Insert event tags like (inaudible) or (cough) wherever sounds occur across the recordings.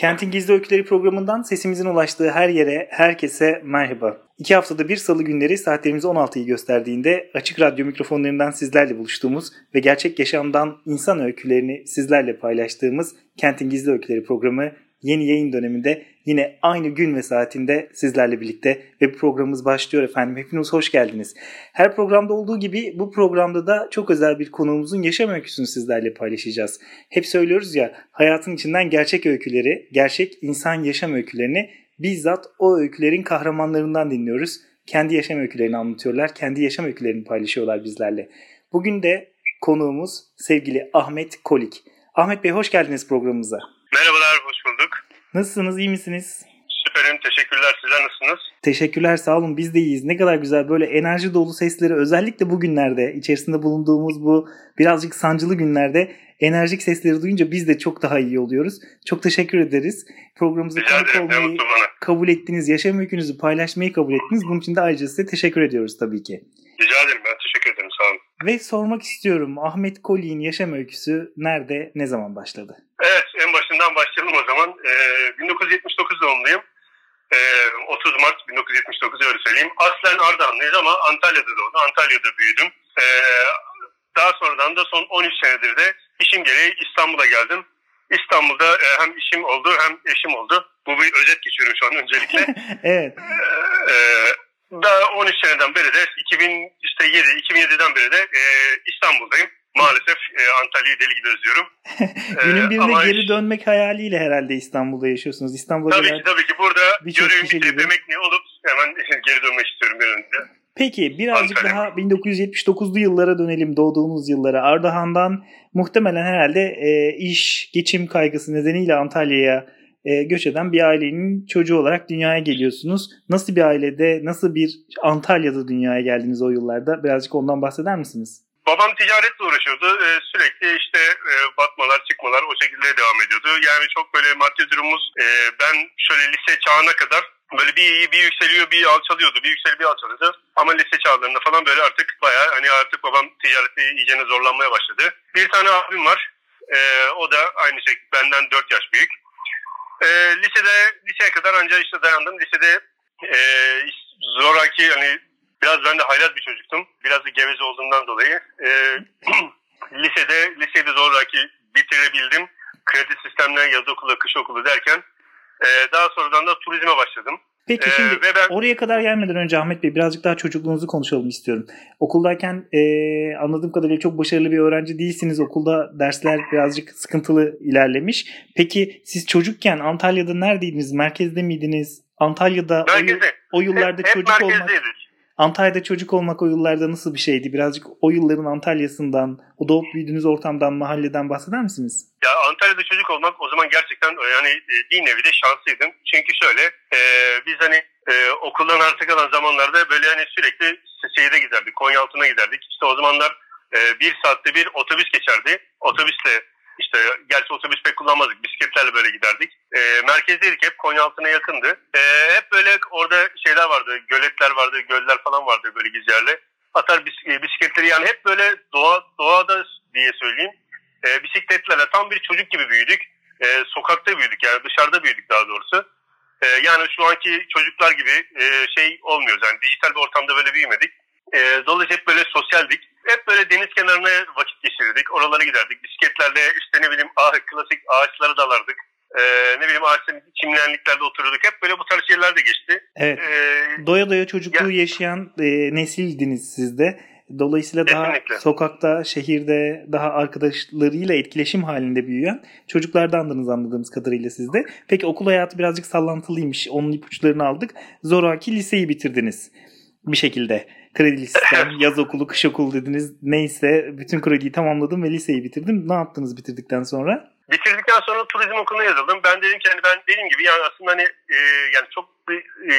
Kentin Gizli Öyküleri programından sesimizin ulaştığı her yere, herkese merhaba. İki haftada bir salı günleri saatlerimiz 16'yı gösterdiğinde açık radyo mikrofonlarından sizlerle buluştuğumuz ve gerçek yaşamdan insan öykülerini sizlerle paylaştığımız Kentin Gizli Öyküleri programı yeni yayın döneminde yine aynı gün ve saatinde sizlerle birlikte ve programımız başlıyor efendim. Hepiniz hoş geldiniz. Her programda olduğu gibi bu programda da çok özel bir konuğumuzun yaşam öyküsünü sizlerle paylaşacağız. Hep söylüyoruz ya hayatın içinden gerçek öyküleri, gerçek insan yaşam öykülerini bizzat o öykülerin kahramanlarından dinliyoruz. Kendi yaşam öykülerini anlatıyorlar, kendi yaşam öykülerini paylaşıyorlar bizlerle. Bugün de konuğumuz sevgili Ahmet Kolik. Ahmet Bey hoş geldiniz programımıza. Merhabalar. Nasılsınız, iyi misiniz? Süperim, teşekkürler. Sizler nasılsınız? Teşekkürler, sağ olun. Biz de iyiyiz. Ne kadar güzel böyle enerji dolu sesleri özellikle bugünlerde içerisinde bulunduğumuz bu birazcık sancılı günlerde enerjik sesleri duyunca biz de çok daha iyi oluyoruz. Çok teşekkür ederiz. Programımıza konuk olmayı kabul ettiniz, yaşam öykünüzü paylaşmayı kabul ettiniz. Bunun için de ayrıca size teşekkür ediyoruz tabii ki. Rica ederim, ben teşekkür. Ve sormak istiyorum Ahmet Koli'nin yaşam öyküsü nerede, ne zaman başladı? Evet, en başından başlayalım o zaman. Ee, 1979 doğumluyum. Ee, 30 Mart 1979 öyle söyleyeyim. Aslen Ardahanlıyız ama Antalya'da doğdum. Antalya'da büyüdüm. Ee, daha sonradan da son 13 senedir de işim gereği İstanbul'a geldim. İstanbul'da e, hem işim oldu hem eşim oldu. Bu bir özet geçiyorum şu an öncelikle. (laughs) evet. Ee, daha 13 seneden beri de 2000 işte 7 2007'den beri de e, İstanbul'dayım. Maalesef e, Antalya'yı deli gibi özlüyorum. (laughs) Günün birinde ee, geri dönmek hayaliyle herhalde İstanbul'da yaşıyorsunuz. İstanbul'da tabii ki tabii ki burada görevimi bitirip emekli olup hemen (laughs) geri dönmek istiyorum bir önce. Peki birazcık Antalya. daha 1979'lu yıllara dönelim doğduğunuz yıllara. Ardahan'dan muhtemelen herhalde e, iş, geçim kaygısı nedeniyle Antalya'ya e, göç eden bir ailenin çocuğu olarak dünyaya geliyorsunuz. Nasıl bir ailede, nasıl bir Antalya'da dünyaya geldiniz o yıllarda? Birazcık ondan bahseder misiniz? Babam ticaretle uğraşıyordu. Ee, sürekli işte e, batmalar, çıkmalar o şekilde devam ediyordu. Yani çok böyle maddi durumumuz e, ben şöyle lise çağına kadar böyle bir bir yükseliyor bir alçalıyordu. Bir yükseliyor bir alçalıyordu. Ama lise çağlarında falan böyle artık bayağı hani artık babam ticarette iyicene zorlanmaya başladı. Bir tane abim var. E, o da aynı şey benden 4 yaş büyük. E, lisede liseye kadar ancak işte dayandım. Lisede e, zoraki hani biraz ben de haylaz bir çocuktum. Biraz da geveze olduğumdan dolayı. E, (clears throat) lisede lisede zoraki bitirebildim. Kredi sistemine yaz okulu, kış okulu derken e, daha sonradan da turizme başladım. Peki ee, şimdi ve ben... oraya kadar gelmeden önce Ahmet Bey birazcık daha çocukluğunuzu konuşalım istiyorum. Okuldayken e, anladığım kadarıyla çok başarılı bir öğrenci değilsiniz. Okulda dersler birazcık sıkıntılı ilerlemiş. Peki siz çocukken Antalya'da neredeydiniz? Merkezde miydiniz? Antalya'da Merkezde. o, o yıllarda hep, çocuk hep olmak... Antalya'da çocuk olmak o yıllarda nasıl bir şeydi? Birazcık o yılların Antalya'sından, o doğup büyüdüğünüz ortamdan, mahalleden bahseder misiniz? Ya Antalya'da çocuk olmak o zaman gerçekten yani e, bir nevi de şanslıydım. Çünkü şöyle e, biz hani e, okuldan artık kalan zamanlarda böyle hani sürekli şehire giderdik, Konyaaltı'na giderdik. İşte o zamanlar e, bir saatte bir otobüs geçerdi. Otobüsle işte gerçi otobüs pek kullanmazdık. Bisikletlerle böyle giderdik. E, merkezdeydik hep. Konyaaltı'na yakındı. E, hep böyle orada şeyler vardı. Göletler vardı, göller falan vardı böyle gizlerle. Atar e, bisikletleri yani hep böyle doğa doğada diye söyleyeyim. E, bisikletlerle tam bir çocuk gibi büyüdük. E, sokakta büyüdük yani dışarıda büyüdük daha doğrusu. E, yani şu anki çocuklar gibi e, şey olmuyoruz. Yani dijital bir ortamda böyle büyümedik. E, dolayısıyla hep böyle sosyaldik. Hep böyle deniz kenarına vakit geçirirdik. Oralara giderdik. Bisikletlerle işte ne bileyim ah, klasik ağaçlara dalardık. Ee, ne bileyim ağaçların çimlenliklerde otururduk. Hep böyle bu tarz şeyler de geçti. Evet. Ee, doya doya çocukluğu ya, yaşayan e, nesildiniz siz de. Dolayısıyla kesinlikle. daha sokakta, şehirde daha arkadaşlarıyla etkileşim halinde büyüyen çocuklardandınız anladığımız kadarıyla sizde. Peki okul hayatı birazcık sallantılıymış. Onun ipuçlarını aldık. Zoraki liseyi bitirdiniz bir şekilde. Kredi sistem, yaz okulu, kış okulu dediniz. Neyse bütün krediyi tamamladım ve liseyi bitirdim. Ne yaptınız bitirdikten sonra? bitirdikten sonra turizm okuluna yazıldım. Ben dedim ki hani ben dediğim gibi yani aslında hani e, yani çok bir e,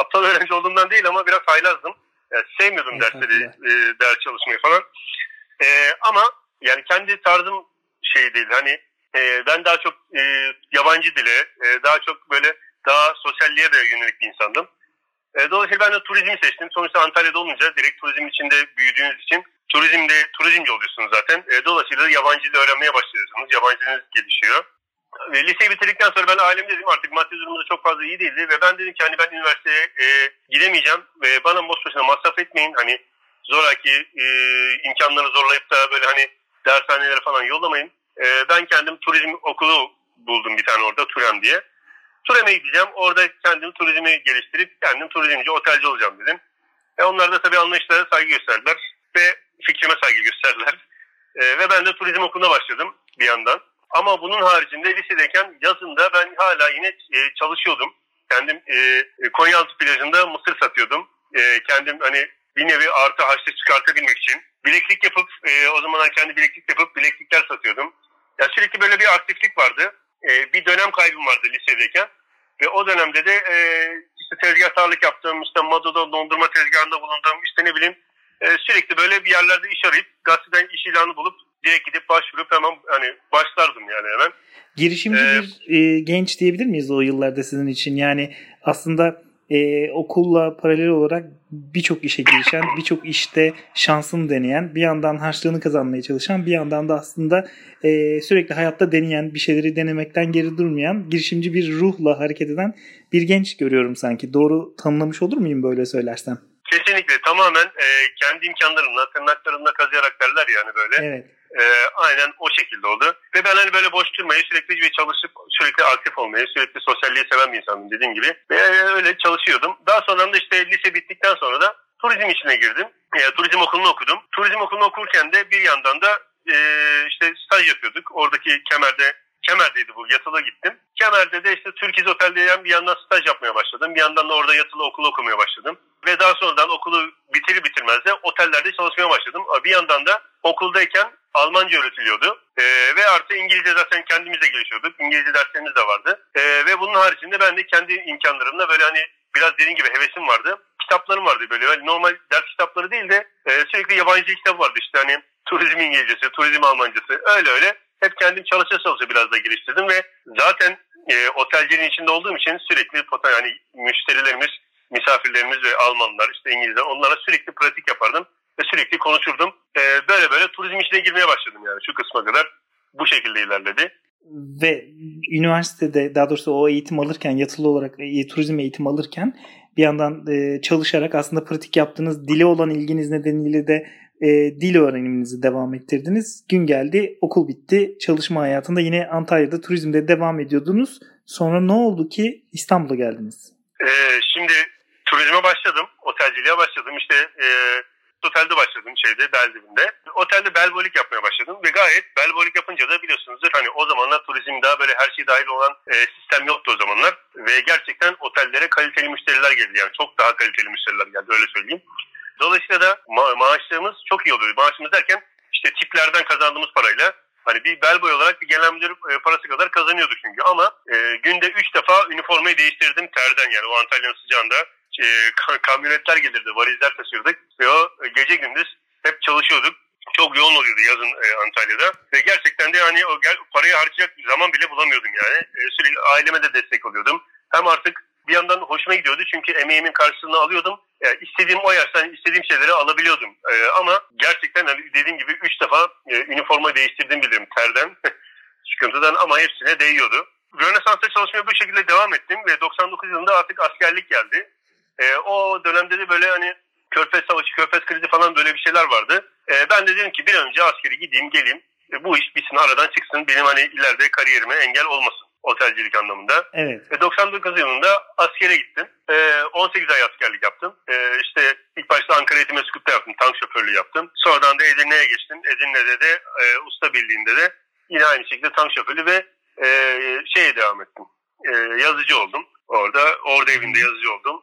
aptal öğrenci olduğumdan değil ama biraz haylazdım. Yani sevmiyordum dersleri, e, ders çalışmayı falan. E, ama yani kendi tarzım şey değil. Hani e, ben daha çok e, yabancı dile, e, daha çok böyle daha sosyalliğe de yönelik bir insandım. E, dolayısıyla ben de turizmi seçtim. Sonuçta Antalya'da olunca direkt turizm içinde büyüdüğünüz için turizmde turizmci oluyorsunuz zaten. E, dolayısıyla yabancı dil öğrenmeye başlıyorsunuz. Yabancı diliniz gelişiyor. Ve liseyi bitirdikten sonra ben ailem dedim artık maddi durumumuz çok fazla iyi değildi. Ve ben dedim ki hani ben üniversiteye e, gidemeyeceğim. Ve bana boş boşuna masraf etmeyin. Hani zoraki e, imkanları zorlayıp da böyle hani dershanelere falan yollamayın. E, ben kendim turizm okulu buldum bir tane orada Turem diye. Turem'e gideceğim. Orada kendim turizmi geliştirip kendim turizmci, otelci olacağım dedim. E onlar da tabii anlayışlara saygı gösterdiler ve fikrime saygı gösterdiler. E, ve ben de turizm okuluna başladım bir yandan. Ama bunun haricinde lisedeyken yazında ben hala yine e, çalışıyordum. Kendim e, Konyaaltı plajında mısır satıyordum. E, kendim hani bir nevi artı haçlı çıkartabilmek için. Bileklik yapıp e, o zamanlar kendi bileklik yapıp bileklikler satıyordum. Ya sürekli böyle bir aktiflik vardı. E, bir dönem kaybım vardı lisedeyken. Ve o dönemde de e, işte tezgahtarlık yaptım, işte Mado'da dondurma tezgahında bulundum, işte ne bileyim e, sürekli böyle bir yerlerde iş arayıp gazeteden iş ilanı bulup direkt gidip başvurup hemen hani başlardım yani hemen. Girişimci ee, bir e, genç diyebilir miyiz o yıllarda sizin için? Yani aslında e, okulla paralel olarak birçok işe girişen, (laughs) birçok işte şansını deneyen, bir yandan harçlığını kazanmaya çalışan, bir yandan da aslında e, sürekli hayatta deneyen, bir şeyleri denemekten geri durmayan, girişimci bir ruhla hareket eden bir genç görüyorum sanki. Doğru tanımlamış olur muyum böyle söylersem? Kesinlikle tamamen e, kendi imkanlarımla, tırnaklarımla kazıyarak derler yani böyle. Evet. E, aynen o şekilde oldu. Ve ben hani böyle boş durmayı sürekli bir çalışıp sürekli aktif olmayı, sürekli sosyalliği seven bir insanım dediğim gibi. Ve öyle çalışıyordum. Daha sonra da işte lise bittikten sonra da turizm içine girdim. E, turizm okulunu okudum. Turizm okulunu okurken de bir yandan da e, işte staj yapıyorduk. Oradaki Kemer'de Kemer'deydi bu. Yatılı gittim. Kemer'de de işte Türkiz Otel'de bir yandan staj yapmaya başladım. Bir yandan da orada yatılı okul okumaya başladım. Ve daha sonradan okulu bitirir bitirmez de otellerde çalışmaya başladım. Bir yandan da okuldayken Almanca öğretiliyordu. Ee, ve artı İngilizce zaten kendimiz de gelişiyorduk. İngilizce derslerimiz de vardı. Ee, ve bunun haricinde ben de kendi imkanlarımla böyle hani biraz dediğim gibi hevesim vardı. Kitaplarım vardı böyle. Yani normal ders kitapları değil de e, sürekli yabancı kitap vardı işte hani turizm İngilizcesi, turizm Almancası öyle öyle. Hep kendim çalışa çalışa biraz da geliştirdim ve zaten e, otelciliğin içinde olduğum için sürekli yani müşterilerimiz, misafirlerimiz ve Almanlar, işte İngilizler onlara sürekli pratik yapardım ve sürekli konuşurdum. E, böyle böyle turizm içine girmeye başladım yani şu kısma kadar bu şekilde ilerledi. Ve üniversitede daha doğrusu o eğitim alırken yatılı olarak e, turizm eğitim alırken bir yandan e, çalışarak aslında pratik yaptığınız dile olan ilginiz nedeniyle de e, dil öğreniminizi devam ettirdiniz. Gün geldi, okul bitti. Çalışma hayatında yine Antalya'da turizmde devam ediyordunuz. Sonra ne oldu ki İstanbul'a geldiniz? Ee, şimdi turizme başladım, otelciliğe başladım. İşte e, otelde başladım şeyde Beldiv'inde. Otelde belbolik yapmaya başladım ve gayet belbolik yapınca da biliyorsunuzdur hani o zamanlar turizm daha böyle her şey dahil olan e, sistem yoktu o zamanlar ve gerçekten otellere kaliteli müşteriler geldi yani çok daha kaliteli müşteriler geldi öyle söyleyeyim. Dolayısıyla da ma- maaşlarımız çok iyi oluyor. Maaşımız derken işte tiplerden kazandığımız parayla hani bir bel boy olarak bir genel müdür e, parası kadar kazanıyorduk çünkü. Ama e, günde 3 defa üniformayı değiştirdim terden yani o Antalya'nın sıcağında. E, kamyonetler gelirdi, valizler taşırdık ve o e, gece gündüz hep çalışıyorduk. Çok yoğun oluyordu yazın e, Antalya'da ve gerçekten de hani o parayı harcayacak zaman bile bulamıyordum yani. E, sürekli aileme de destek oluyordum. Hem artık bir yandan hoşuma gidiyordu çünkü emeğimin karşılığını alıyordum. Yani istediğim o yaştan istediğim şeyleri alabiliyordum. Ee, ama gerçekten hani dediğim gibi 3 defa e, üniforma değiştirdim bilirim terden, (laughs) sıkıntıdan ama hepsine değiyordu. Rönesans'ta çalışmaya bu şekilde devam ettim ve 99 yılında artık askerlik geldi. Ee, o dönemde de böyle hani Körfez Savaşı, Körfez krizi falan böyle bir şeyler vardı. Ee, ben de dedim ki bir önce askeri gideyim geleyim. E, bu iş bitsin aradan çıksın benim hani ileride kariyerime engel olmasın otelcilik anlamında. Evet. Ve 99 yılında askere gittim. E, 18 ay askerlik yaptım. E, işte ilk başta Ankara Eğitim Meskut'ta yaptım. Tank şoförlüğü yaptım. Sonradan da Edirne'ye geçtim. Edirne'de de e, usta birliğinde de yine aynı şekilde tank şoförlüğü ve e, şeye devam ettim. E, yazıcı oldum. Orada orada evinde yazıcı oldum.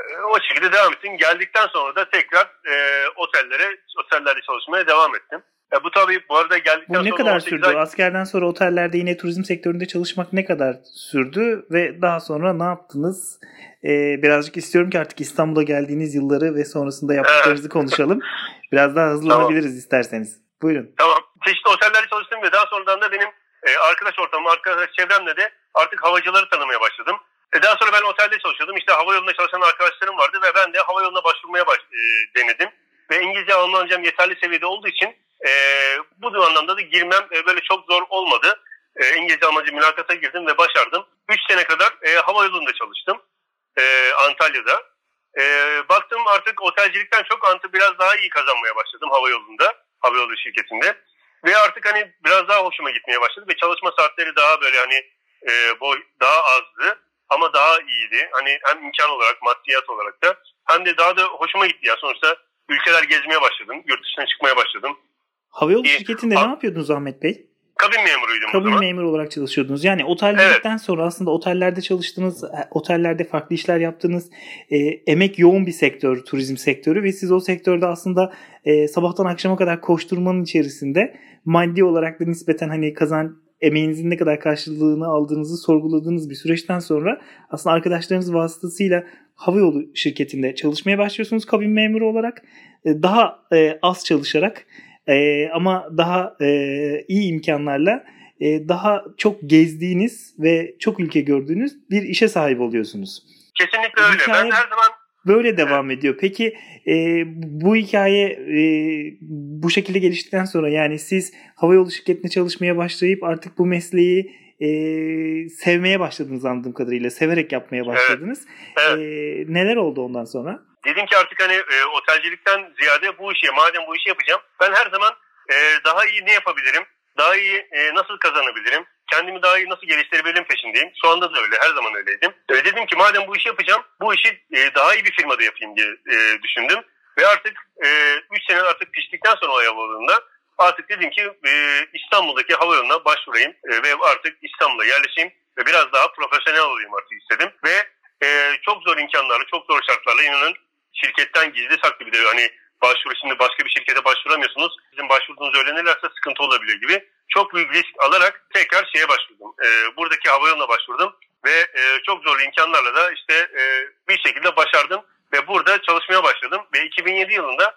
E, o şekilde devam ettim. Geldikten sonra da tekrar e, otellere, otellerde çalışmaya devam ettim. E, bu tabii bu arada geldikten bu ne sonra kadar 18 sürdü? ay- Askerden sonra otellerde yine turizm sektöründe çalışmak ne kadar sürdü ve daha sonra ne yaptınız? Ee, birazcık istiyorum ki artık İstanbul'a geldiğiniz yılları ve sonrasında yaptıklarınızı konuşalım. Biraz daha hızlanabiliriz isterseniz. Buyurun. Tamam. Çeşitli otellerde çalıştım ve daha sonradan da benim e, arkadaş ortamım, arkadaş çevremle de artık havacıları tanımaya başladım. E, daha sonra ben otelde çalışıyordum. İşte hava yolunda çalışan arkadaşlarım vardı ve ben de hava yoluna başvurmaya baş, e, denedim. Ve İngilizce Almancam yeterli seviyede olduğu için e, bu anlamda da girmem e, böyle çok zor olmadı. E, İngilizce Almanca mülakata girdim ve başardım. 3 sene kadar e, hava yolunda çalıştım. E, Antalya'da. E, baktım artık otelcilikten çok antı biraz daha iyi kazanmaya başladım hava yolunda. Hava yolu şirketinde. Ve artık hani biraz daha hoşuma gitmeye başladı ve çalışma saatleri daha böyle hani e, boy daha azdı ama daha iyiydi. Hani hem imkan olarak maddiyat olarak da hem de daha da hoşuma gitti ya. Sonuçta ülkeler gezmeye başladım. Yurt dışına çıkmaya başladım. Havayolu İyi. şirketinde Ha- ne yapıyordunuz Ahmet Bey? Kabin memuruydum Kabin memuru olarak çalışıyordunuz. Yani otelcilikten sonra aslında otellerde çalıştınız, e, otellerde farklı işler yaptınız. E, emek yoğun bir sektör, turizm sektörü ve siz o sektörde aslında e, sabahtan akşama kadar koşturmanın içerisinde maddi olarak da nispeten hani kazan emeğinizin ne kadar karşılığını aldığınızı sorguladığınız bir süreçten sonra aslında arkadaşlarınız vasıtasıyla havayolu şirketinde çalışmaya başlıyorsunuz kabin memuru olarak. E, daha e, az çalışarak e, ama daha e, iyi imkanlarla e, daha çok gezdiğiniz ve çok ülke gördüğünüz bir işe sahip oluyorsunuz. Kesinlikle öyle. Hikaye- Ben her zaman Böyle devam ediyor. Peki e, bu hikaye e, bu şekilde geliştikten sonra yani siz havayolu şirketine çalışmaya başlayıp artık bu mesleği e, sevmeye başladınız anladığım kadarıyla. Severek yapmaya başladınız. evet. E, neler oldu ondan sonra? Dedim ki artık hani e, otelcilikten ziyade bu işi madem bu işi yapacağım ben her zaman e, daha iyi ne yapabilirim? Daha iyi e, nasıl kazanabilirim? Kendimi daha iyi nasıl geliştirebilirim peşindeyim. Şu anda da öyle. Her zaman öyleydim. E, dedim ki madem bu işi yapacağım bu işi e, daha iyi bir firmada yapayım diye e, düşündüm. Ve artık 3 sene artık piştikten sonra o havalarında artık dedim ki e, İstanbul'daki havayoluna başvurayım e, ve artık İstanbul'a yerleşeyim ve biraz daha profesyonel olayım artık istedim. Ve e, çok zor imkanlarla, çok zor şartlarla inanın şirketten gizli saklı bir de hani başvuru şimdi başka bir şirkete başvuramıyorsunuz. Sizin başvurduğunuz öğrenirlerse sıkıntı olabilir gibi. Çok büyük risk alarak tekrar şeye başvurdum. E, buradaki havayoluna başvurdum ve e, çok zorlu imkanlarla da işte e, bir şekilde başardım ve burada çalışmaya başladım ve 2007 yılında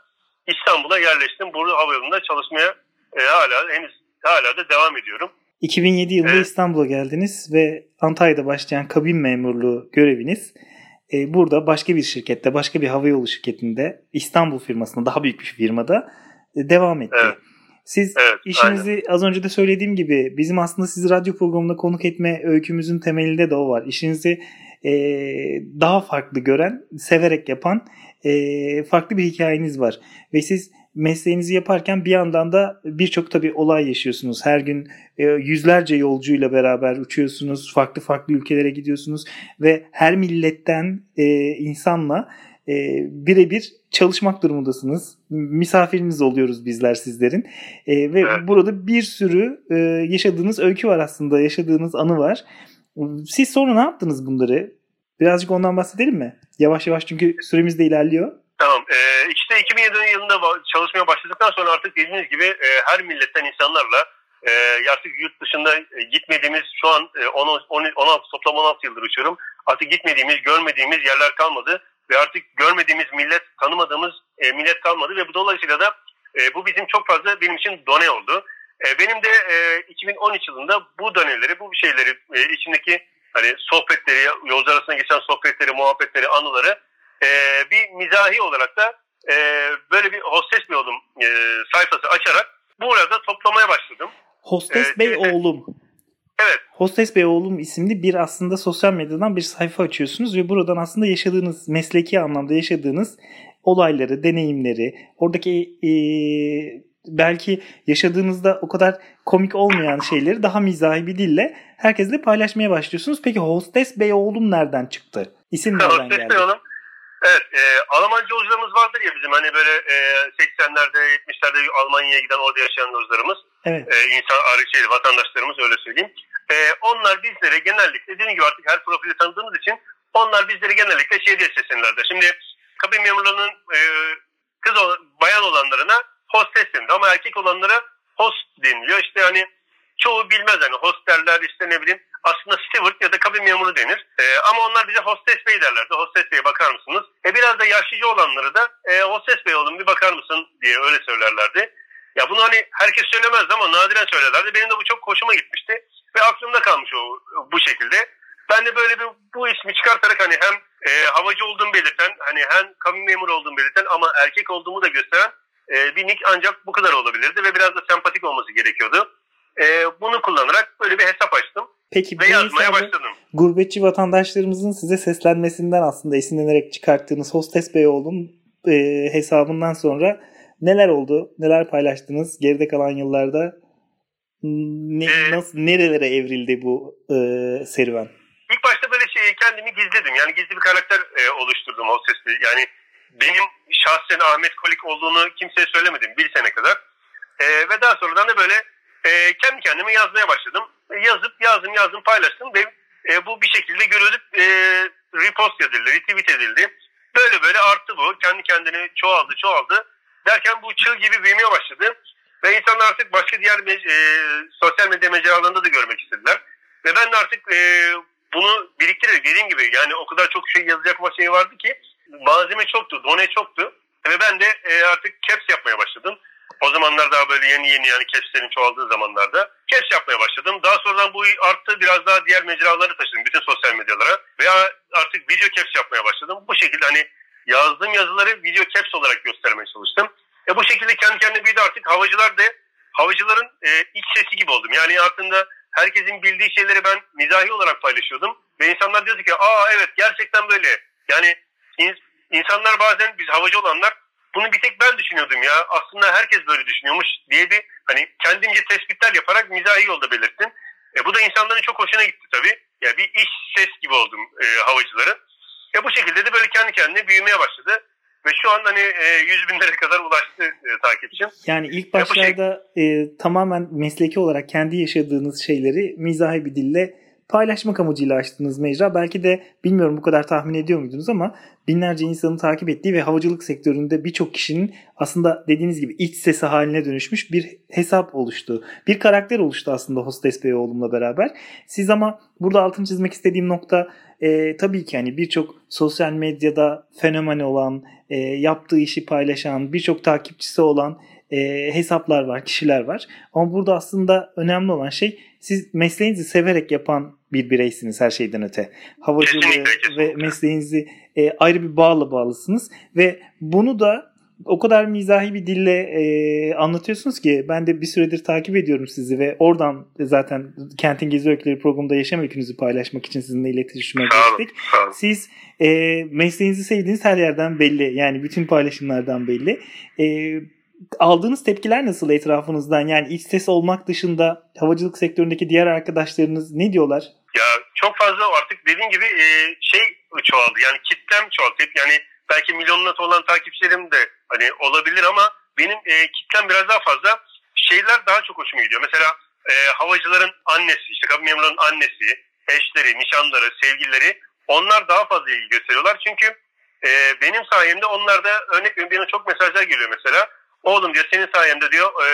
İstanbul'a yerleştim. Burada havayolunda çalışmaya e, hala henüz hala da devam ediyorum. 2007 yılında Evet. İstanbul'a geldiniz ve Antalya'da başlayan kabin memurluğu göreviniz e, burada başka bir şirkette, başka bir havayolu şirketinde, İstanbul firmasında, daha büyük bir firmada e, devam etti. Evet. Siz Evet, işinizi az önce de söylediğim gibi bizim aslında sizi radyo programına konuk etme öykümüzün temelinde de o var. İşinizi e, daha farklı gören, severek yapan e, farklı bir hikayeniz var. Ve siz mesleğinizi yaparken bir yandan da birçok tabii olay yaşıyorsunuz. Her gün e, yüzlerce yolcuyla beraber uçuyorsunuz. Farklı farklı ülkelere gidiyorsunuz. Ve her milletten e, insanla e, birebir çalışmak durumundasınız. Misafiriniz oluyoruz bizler sizlerin. E, ve Evet. burada bir sürü e, yaşadığınız öykü var aslında. Yaşadığınız anı var. Siz sonra ne yaptınız bunları? Birazcık ondan bahsedelim mi? Yavaş yavaş çünkü süremiz de ilerliyor. Tamam. Ee, işte 2007 yılında çalışmaya başladıktan sonra artık dediğiniz gibi e, her milletten insanlarla e, artık yurt dışında e, gitmediğimiz şu an e, 10, 10, 16 toplam 16 yıldır uçuyorum. Artık gitmediğimiz, görmediğimiz yerler kalmadı ve artık görmediğimiz millet, tanımadığımız e, millet kalmadı ve bu dolayısıyla da e, bu bizim çok fazla benim için done oldu. E, benim de e, 2013 yılında bu döneleri, bu şeyleri e, içindeki hani sohbetleri, yolcu arasında geçen sohbetleri, muhabbetleri, anıları e, bir mizahi olarak da e, böyle bir hostes bir oldum e, sayfası açarak burada toplamaya başladım. Hostes Evet, Bey evet. Oğlum. Evet. Hostes Bey Oğlum isimli bir aslında sosyal medyadan bir sayfa açıyorsunuz ve buradan aslında yaşadığınız, mesleki anlamda yaşadığınız olayları, deneyimleri, oradaki e, belki yaşadığınızda o kadar komik olmayan şeyleri daha mizahi bir dille herkesle paylaşmaya başlıyorsunuz. Peki Hostes Bey Oğlum nereden çıktı? İsim (laughs) nereden Hostes geldi? bir oğlum. Evet, e, Almanca yolcularımız vardır ya bizim hani böyle e, 80'lerde 70'lerde Almanya'ya giden orada yaşayan yolcularımız, Evet. e, insan şey, vatandaşlarımız öyle söyleyeyim. E, onlar bizlere genellikle dediğim gibi artık her profili tanıdığımız için onlar bizlere genellikle şey diye seslenirlerdi. Şimdi kabin memurlarının e, kız bayan olanlarına hostes deniliyor. Ama erkek olanlara host deniliyor. İşte hani çoğu bilmez hani host derler işte ne bileyim aslında steward ya da kabin memuru denir. E, ama onlar bize hostes bey derlerdi. Hostes beye bakar mısınız? E biraz da yaşlıca olanları da e, hostes bey oğlum bir bakar mısın diye öyle söylerlerdi. Ya bunu hani herkes söylemezdi ama nadiren söylerlerdi. Benim de bu çok hoşuma gitmişti. Ve aklımda kalmış o bu şekilde. Ben de böyle bir bu ismi çıkartarak hani hem e, havacı olduğumu belirten hani hem kabin memuru olduğumu belirten ama erkek olduğumu da gösteren e, bir nick ancak bu kadar olabilirdi ve biraz da sempatik olması gerekiyordu. E, bunu kullanarak böyle bir hesap açtım. Peki ve yazmaya başladım. Gurbetçi vatandaşlarımızın size seslenmesinden aslında esinlenerek çıkarttığınız Hostes Bey oğlum e, hesabından sonra neler oldu? Neler paylaştınız geride kalan yıllarda? Ne, ee, nasıl nerelere evrildi bu e, serüven? İlk başta böyle şey kendimi gizledim. Yani gizli bir karakter e, oluşturdum Hostes'te. Yani benim şahsen Ahmet Kolik olduğunu kimseye söylemedim bir sene kadar. E, ve daha sonradan da böyle e, kendi kendime yazmaya başladım. Yazıp yazdım yazdım paylaştım ve e, bu bir şekilde görülüp e, repost edildi, retweet edildi. Böyle böyle arttı bu. Kendi kendini çoğaldı çoğaldı. Derken bu çıl gibi büyümeye başladı. Ve insanlar artık başka diğer e, sosyal medya mecralarında da görmek istediler. Ve ben de artık e, bunu biriktirerek dediğim gibi yani o kadar çok şey yazacak şey vardı ki malzeme çoktu, done çoktu. Ve ben de e, artık caps yapmaya başladım. O zamanlar daha böyle yeni yeni yani capslerin çoğaldığı zamanlarda caps yapmaya başladım. Daha sonradan bu arttı biraz daha diğer mecraları taşıdım bütün sosyal medyalara. Veya artık video caps yapmaya başladım. Bu şekilde hani yazdığım yazıları video caps olarak göstermeye çalıştım. E bu şekilde kendi kendine büyüdü artık havacılar da havacıların e, iç sesi gibi oldum. Yani aslında herkesin bildiği şeyleri ben mizahi olarak paylaşıyordum. Ve insanlar diyordu ki aa evet gerçekten böyle. Yani insanlar bazen biz havacı olanlar bunu bir tek ben düşünüyordum ya. Aslında herkes böyle düşünüyormuş diye bir hani kendimce tespitler yaparak mizahi yolda belirttim. E, bu da insanların çok hoşuna gitti tabii. Ya bir iş ses gibi oldum e, havacıların. Ya bu şekilde de böyle kendi kendine büyümeye başladı. Ve şu an hani e, 100 binlere kadar ulaştı e, takipçim. Yani ilk başlarda şey... e, tamamen mesleki olarak kendi yaşadığınız şeyleri mizahi bir dille paylaşmak amacıyla açtığınız mecra. Belki de bilmiyorum bu kadar tahmin ediyor muydunuz ama binlerce insanın takip ettiği ve havacılık sektöründe birçok kişinin aslında dediğiniz gibi iç sesi haline dönüşmüş bir hesap oluştu. Bir karakter oluştu aslında Hostes oğlumla beraber. Siz ama burada altını çizmek istediğim nokta e, tabii ki hani birçok sosyal medyada fenomen olan, e, yaptığı işi paylaşan, birçok takipçisi olan e, hesaplar var, kişiler var. Ama burada aslında önemli olan şey siz mesleğinizi severek yapan bir bireysiniz her şeyden öte. Havacılığı kesinlikle, kesinlikle. ve mesleğinizi e, ayrı bir bağla bağlısınız ve bunu da o kadar mizahi bir dille e, anlatıyorsunuz ki ben de bir süredir takip ediyorum sizi ve oradan zaten Kentin Gezi Öyküleri programında yaşam öykünüzü paylaşmak için sizinle iletişime geçtik. Siz e, mesleğinizi sevdiğiniz her yerden belli. Yani bütün paylaşımlardan belli. E, aldığınız tepkiler nasıl etrafınızdan? Yani iç ses olmak dışında havacılık sektöründeki diğer arkadaşlarınız ne diyorlar? Ya çok fazla artık dediğim gibi e, şey çoğaldı. Yani kitlem çoğaldı. Yani belki milyonla olan takipçilerim de hani olabilir ama benim e, kitlem biraz daha fazla. Şeyler daha çok hoşuma gidiyor. Mesela e, havacıların annesi, işte kabin memurlarının annesi, eşleri, nişanları, sevgilileri onlar daha fazla ilgi gösteriyorlar. Çünkü e, benim sayemde onlar da örnek veriyorum bana çok mesajlar geliyor mesela. Oğlum diyor senin sayende diyor e,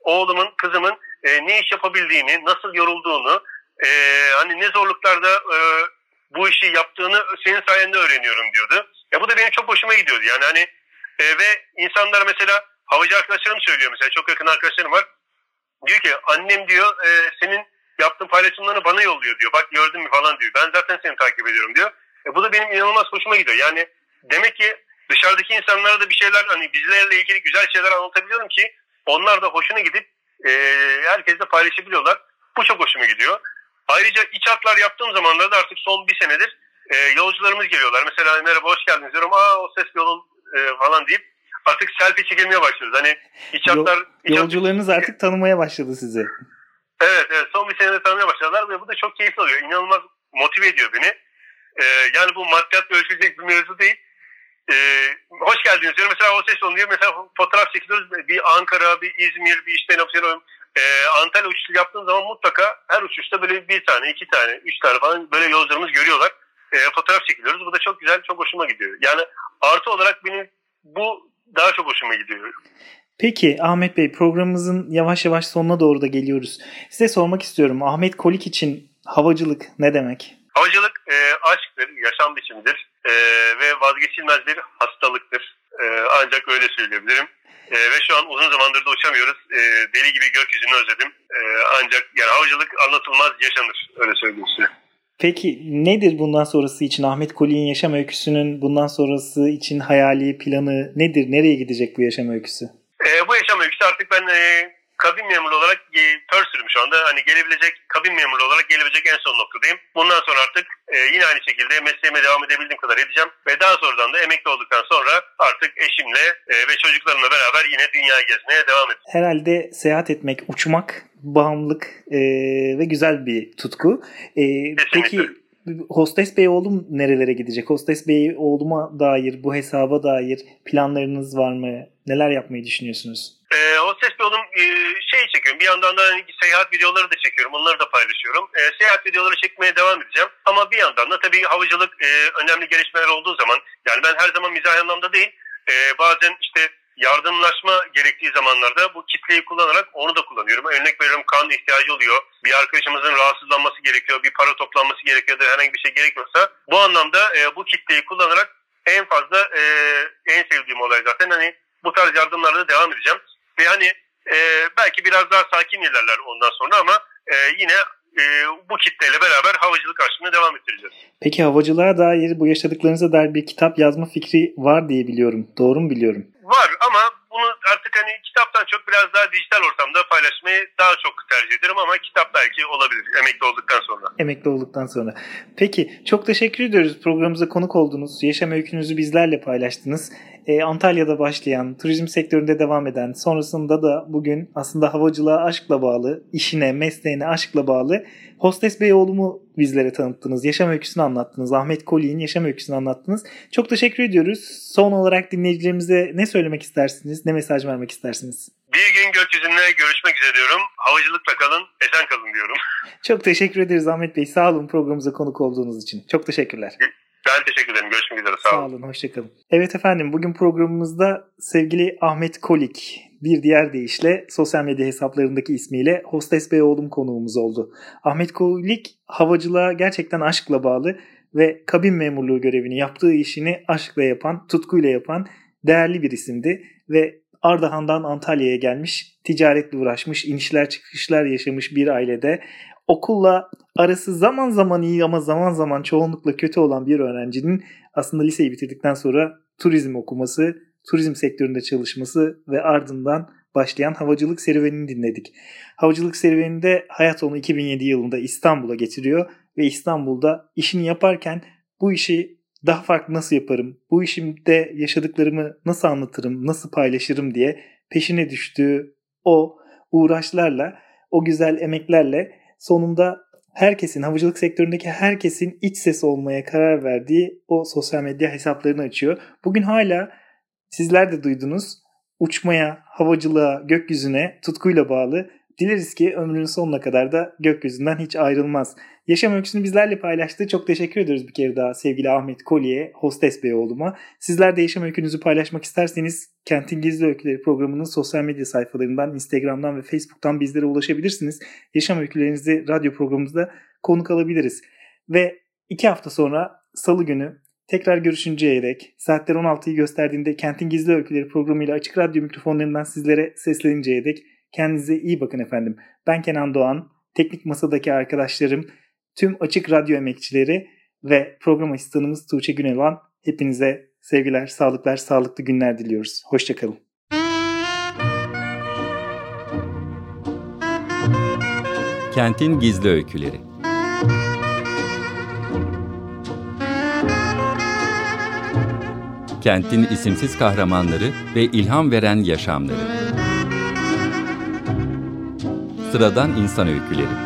oğlumun, kızımın e, ne iş yapabildiğini, nasıl yorulduğunu, e, hani ne zorluklarda e, bu işi yaptığını senin sayende öğreniyorum diyordu. Ya bu da benim çok hoşuma gidiyordu. Yani hani e, ve insanlar mesela havacı arkadaşlarım söylüyor mesela çok yakın arkadaşlarım var. Diyor ki annem diyor e, senin yaptığın paylaşımlarını bana yolluyor diyor. Bak gördün mü falan diyor. Ben zaten seni takip ediyorum diyor. E, bu da benim inanılmaz hoşuma gidiyor. Yani demek ki dışarıdaki insanlara da bir şeyler hani bizlerle ilgili güzel şeyler anlatabiliyorum ki onlar da hoşuna gidip e, herkesle paylaşabiliyorlar. Bu çok hoşuma gidiyor. Ayrıca iç hatlar yaptığım zamanlarda artık son bir senedir e, yolcularımız geliyorlar. Mesela merhaba hoş geldiniz diyorum. Aa o ses yolun e, falan deyip artık selfie çekilmeye başlıyoruz. Hani iç hatlar... Iç Yolcularınız hat... artık tanımaya başladı sizi. Evet, evet son bir senede tanımaya başladılar ve bu da çok keyifli oluyor. İnanılmaz motive ediyor beni. Ee, yani bu maddiyatla ölçülecek bir mevzu değil. Ee, hoş geldiniz diyorum. Mesela o ses oluyor. Mesela fotoğraf çekiyoruz. Bir Ankara, bir İzmir, bir işte ne e, Antalya uçuşu yaptığın zaman mutlaka her uçuşta böyle bir tane, iki tane, üç tane falan böyle yolcularımız görüyorlar. E, fotoğraf çekiliyoruz. Bu da çok güzel, çok hoşuma gidiyor. Yani artı olarak benim bu daha çok hoşuma gidiyor. Peki Ahmet Bey programımızın yavaş yavaş sonuna doğru da geliyoruz. Size sormak istiyorum Ahmet Kolik için havacılık ne demek? Havacılık e, aşktır, yaşam biçimidir e, ve vazgeçilmez bir hastalıktır. E, ancak öyle söyleyebilirim. E, ve şu an uzun zamandır da uçamıyoruz. E, deli gibi gökyüzünü özledim. E, ancak yani havacılık anlatılmaz yaşanır. Öyle söyleyeyim size. Peki nedir bundan sonrası için Ahmet Koli'nin yaşam öyküsünün bundan sonrası için hayali planı nedir? Nereye gidecek bu yaşam öyküsü? E, bu yaşam öyküsü artık ben e, kabin memuru olarak e, pörsürüm şu anda. Hani gelebilecek kabin memuru olarak gelebilecek en son noktadayım. Bundan sonra artık e, yine aynı şekilde mesleğime devam edebildiğim kadar edeceğim. Ve daha sonradan da emekli olduktan sonra artık eşimle e, ve çocuklarımla beraber yine dünya gezmeye devam edeceğim. Herhalde seyahat etmek, uçmak, bağımlılık e, ve güzel bir tutku. E, peki Hostes Bey oğlum nerelere gidecek? Hostes Bey oğluma dair, bu hesaba dair planlarınız var mı? Neler yapmayı düşünüyorsunuz? E, Hostes Bey oğlum e, şey çekiyorum. Bir yandan da hani seyahat videoları da çekiyorum. Onları da paylaşıyorum. E, seyahat videoları çekmeye devam edeceğim. Ama bir yandan da tabii havacılık e, önemli gelişmeler olduğu zaman yani ben her zaman mizah anlamda değil e, bazen işte yardımlaşma gerektiği zamanlarda bu kitleyi kullanarak onu da kullanıyorum. Örnek veriyorum kan ihtiyacı oluyor. Bir arkadaşımızın rahatsızlanması gerekiyor. Bir para toplanması gerekiyor da herhangi bir şey gerekmiyorsa. Bu anlamda e, bu kitleyi kullanarak en fazla e, en sevdiğim olay zaten hani bu tarz yardımlarla devam edeceğim. Ve hani e, belki biraz daha sakin ilerler ondan sonra ama e, yine e, bu kitleyle beraber havacılık aşkına devam ettireceğiz. Peki havacılığa dair bu yaşadıklarınıza dair bir kitap yazma fikri var diye biliyorum. Doğru mu biliyorum? Var ama bunu artık hani kitaptan çok biraz daha dijital ortamda paylaşmayı daha çok tercih ederim ama kitap belki olabilir emekli olduktan sonra. Emekli olduktan sonra. Peki çok teşekkür ediyoruz programımıza konuk oldunuz. Yaşam öykünüzü bizlerle paylaştınız e, Antalya'da başlayan, turizm sektöründe devam eden, sonrasında da bugün aslında havacılığa aşkla bağlı, işine, mesleğine aşkla bağlı Hostes Beyoğlu'mu bizlere tanıttınız. Yaşam öyküsünü anlattınız. Ahmet Koli'nin yaşam öyküsünü anlattınız. Çok teşekkür ediyoruz. Son olarak dinleyicilerimize ne söylemek istersiniz? Ne mesaj vermek istersiniz? Bir gün gökyüzünde görüşmek üzere diyorum. Havacılıkla kalın, esen kalın diyorum. Çok teşekkür ederiz Ahmet Bey. Sağ olun programımıza konuk olduğunuz için. Çok teşekkürler. Ben teşekkür ederim. Görüşmek üzere. Sağ, Sağ olun. Hoşçakalın. Evet efendim bugün programımızda sevgili Ahmet Kolik bir diğer deyişle sosyal medya hesaplarındaki ismiyle Hostes Bey oğlum konuğumuz oldu. Ahmet Kolik havacılığa gerçekten aşkla bağlı ve kabin memurluğu görevini yaptığı işini aşkla yapan, tutkuyla yapan değerli bir isimdi ve Ardahan'dan Antalya'ya gelmiş, ticaretle uğraşmış, inişler çıkışlar yaşamış bir ailede okulla arası zaman zaman iyi ama zaman zaman çoğunlukla kötü olan bir öğrencinin aslında liseyi bitirdikten sonra turizm okuması, turizm sektöründe çalışması ve ardından başlayan havacılık serüvenini dinledik. Havacılık serüveninde hayat onu 2007 yılında İstanbul'a getiriyor ve İstanbul'da işini yaparken bu işi daha farklı nasıl yaparım, bu işimde yaşadıklarımı nasıl anlatırım, nasıl paylaşırım diye peşine düştüğü o uğraşlarla, o güzel emeklerle sonunda herkesin, havacılık sektöründeki herkesin iç ses olmaya karar verdiği o sosyal medya hesaplarını açıyor. Bugün hala sizler de duydunuz uçmaya, havacılığa, gökyüzüne tutkuyla bağlı. Dileriz ki ömrünün sonuna kadar da gökyüzünden hiç ayrılmaz. Yaşam öyküsünü bizlerle paylaştı. Çok teşekkür ediyoruz bir kere daha sevgili Ahmet Kolye, Hostes Bey oğluma. Sizler de yaşam öykünüzü paylaşmak isterseniz Kentin Gizli Öyküleri programının sosyal medya sayfalarından, Instagram'dan ve Facebook'tan bizlere ulaşabilirsiniz. Yaşam öykülerinizi radyo programımızda konuk alabiliriz. Ve iki hafta sonra salı günü tekrar görüşünceye dek saatler 16'yı gösterdiğinde Kentin Gizli Öyküleri programıyla açık radyo mikrofonlarından sizlere sesleninceye dek kendinize iyi bakın efendim. Ben Kenan Doğan, teknik masadaki arkadaşlarım, tüm açık radyo emekçileri ve program asistanımız Tuğçe Günelan hepinize sevgiler, sağlıklar, sağlıklı günler diliyoruz. Hoşçakalın. Kentin Gizli Öyküleri Kentin isimsiz kahramanları ve ilham veren yaşamları Sıradan İnsan Öyküleri